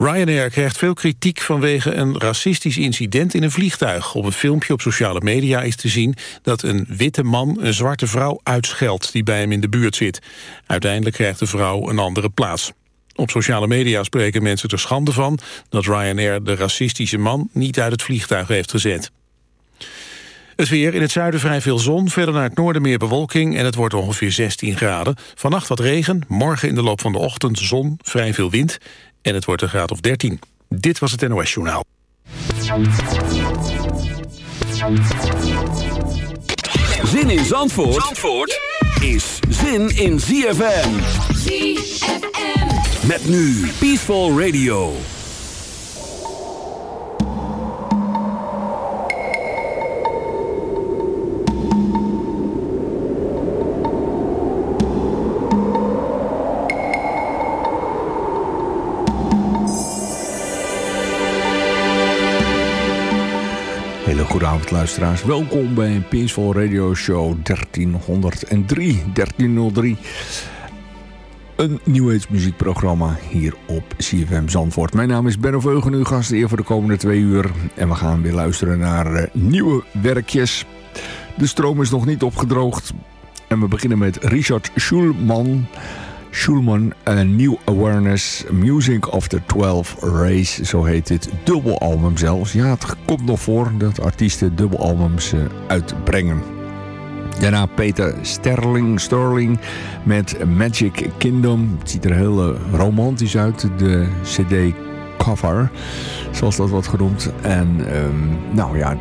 Ryanair krijgt veel kritiek vanwege een racistisch incident in een vliegtuig. Op een filmpje op sociale media is te zien dat een witte man een zwarte vrouw uitscheldt die bij hem in de buurt zit. Uiteindelijk krijgt de vrouw een andere plaats. Op sociale media spreken mensen er schande van dat Ryanair de racistische man niet uit het vliegtuig heeft gezet. Het weer in het zuiden vrij veel zon, verder naar het noorden meer bewolking... en het wordt ongeveer 16 graden. Vannacht wat regen, morgen in de loop van de ochtend zon, vrij veel wind... en het wordt een graad of 13. Dit was het NOS Journaal. Zin in Zandvoort, Zandvoort is zin in ZFM. ZFM. Met nu Peaceful Radio. Luisteraars. Welkom bij Peaceful Radio Show 1303. 1303. Een New Age muziekprogramma hier op CFM Zandvoort. Mijn naam is Benno Veugen, uw gast hier voor de komende twee uur. En we gaan weer luisteren naar eh, nieuwe werkjes. De stroom is nog niet opgedroogd. En we beginnen met Richard Schulman... Schulman, A New Awareness, Music of the 12 Race, zo heet dit dubbelalbum zelfs. Ja, het komt nog voor dat artiesten dubbelalbums uh, uitbrengen. Daarna Peter Sterling, Sterling met Magic Kingdom. Het ziet er heel uh, romantisch uit, de cd cover, zoals dat wordt genoemd. En um, nou ja,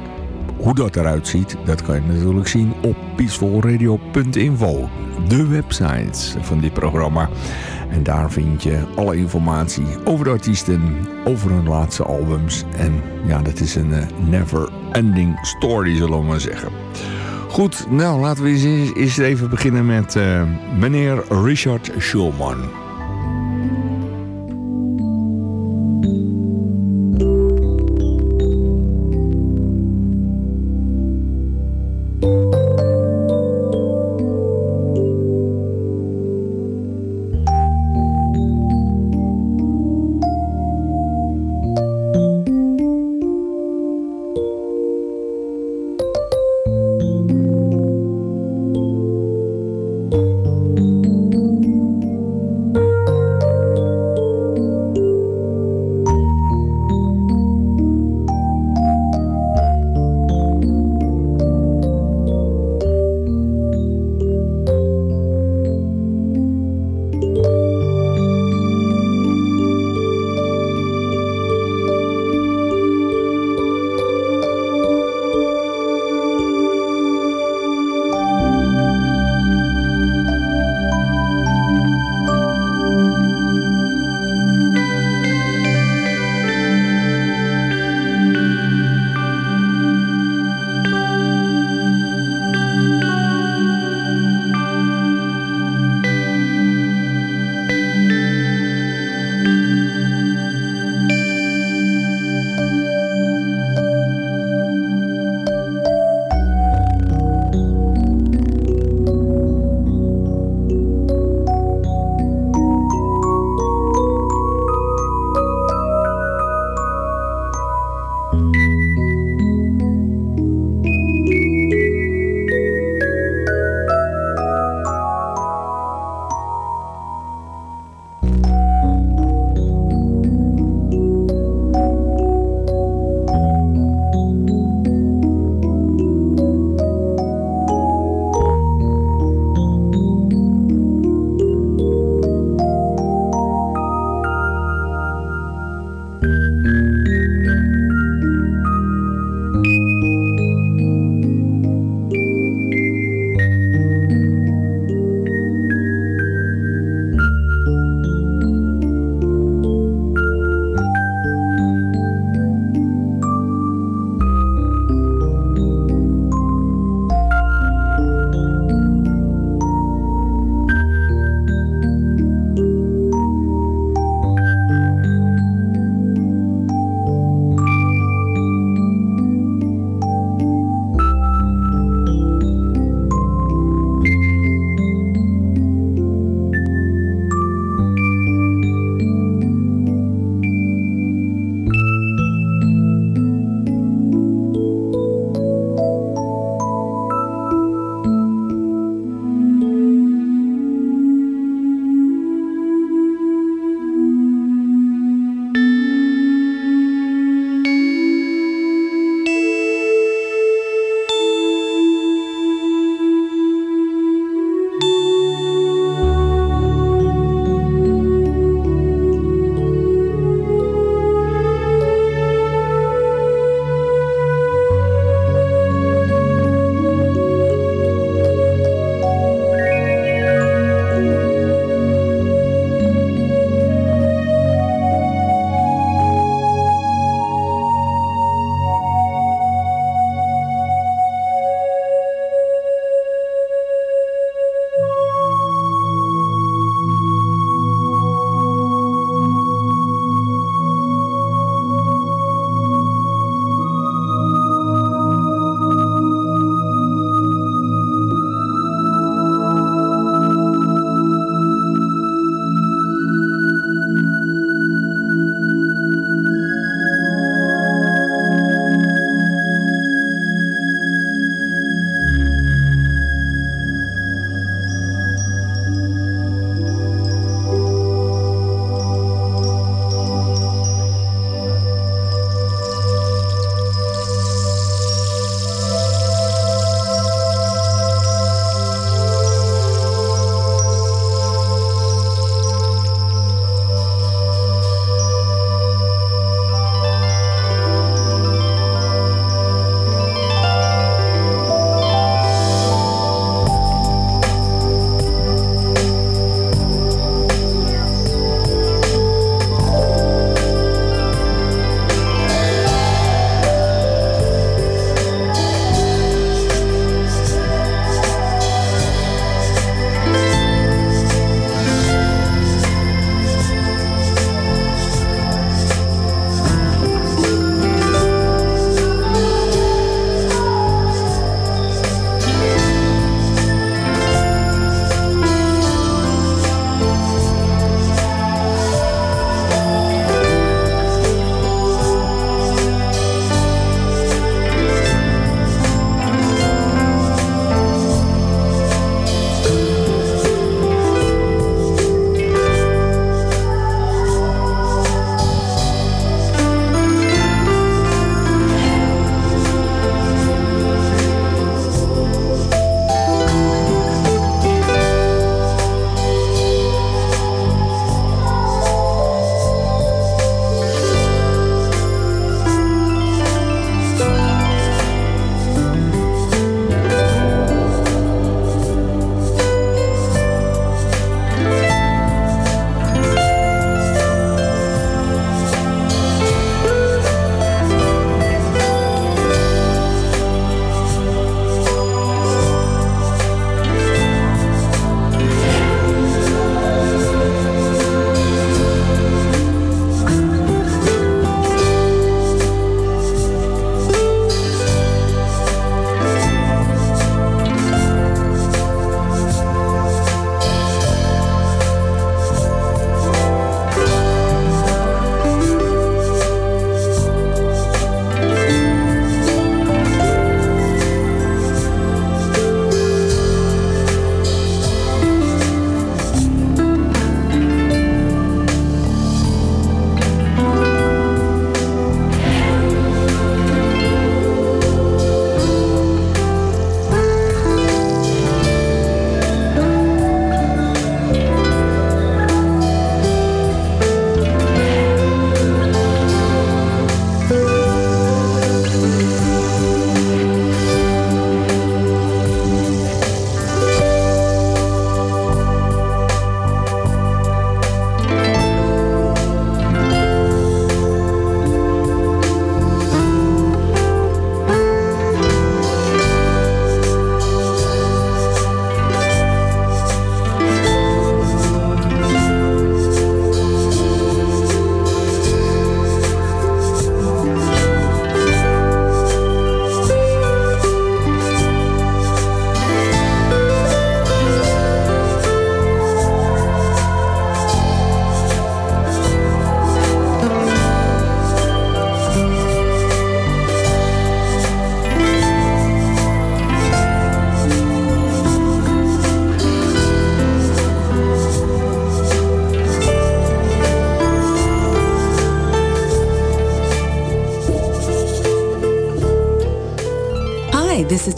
hoe dat eruit ziet, dat kan je natuurlijk zien op peacefulradio.info. De website van dit programma. En daar vind je alle informatie over de artiesten, over hun laatste albums. En ja, dat is een uh, never ending story, zullen we maar zeggen. Goed, nou laten we eens, eens even beginnen met uh, meneer Richard Schulman.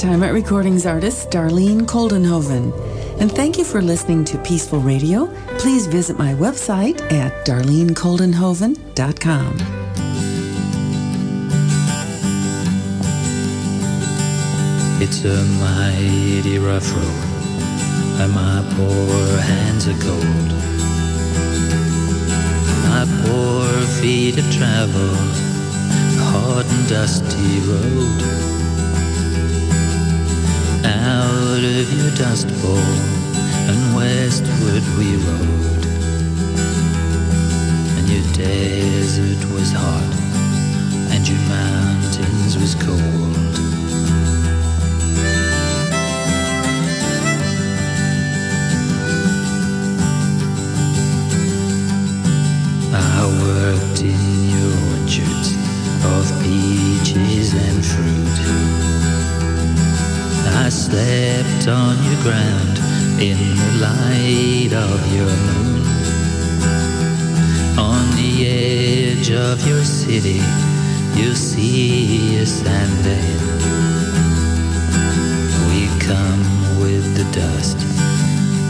Out Recordings artist Darlene Koldenhoven. And thank you for listening to Peaceful Radio. Please visit my website at darlenekoldenhoven.com. It's a mighty rough road, and my poor hands are cold. My poor feet have traveled a hot and dusty road. Out of your dust bowl and westward we rode. And your desert was hot, and your mountains was cold. I worked in your orchards of peaches and fruit. I slept on your ground in the light of your moon. On the edge of your city, you'll see us and then we come with the dust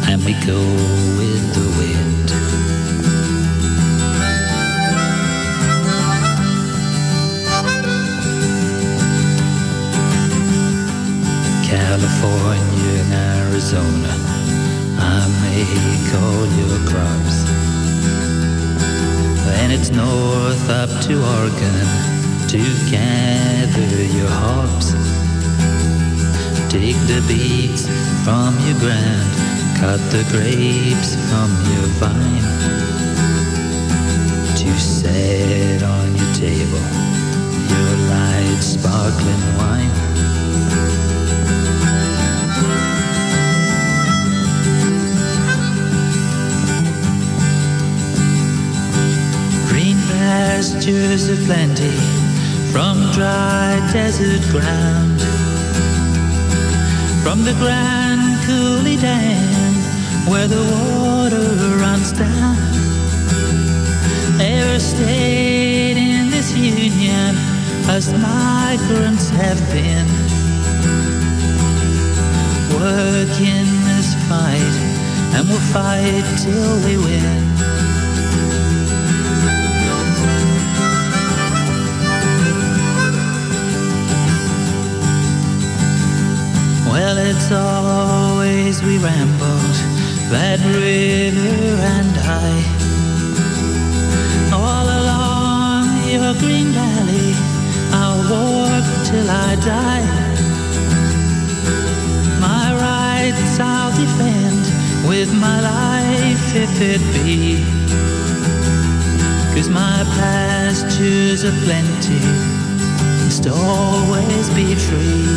and we go with the wind. North up to Oregon to gather your hops. Take the beets from your ground, cut the grapes from your vine. To set on your table, your light sparkling wine. Pastures aplenty from dry desert ground. From the Grand Coulee Dam where the water runs down. Every state in this union as migrants have been. Working this fight and we'll fight till we win. Well, it's always we rambled that river and I. All along your green valley, I'll walk till I die. My rights I'll defend with my life if it be. Cause my pastures are plenty, must always be free.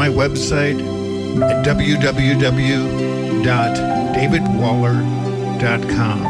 My website at www.davidwaller.com.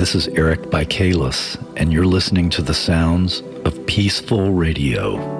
this is Eric Bikales, and you're listening to the sounds of Peaceful Radio.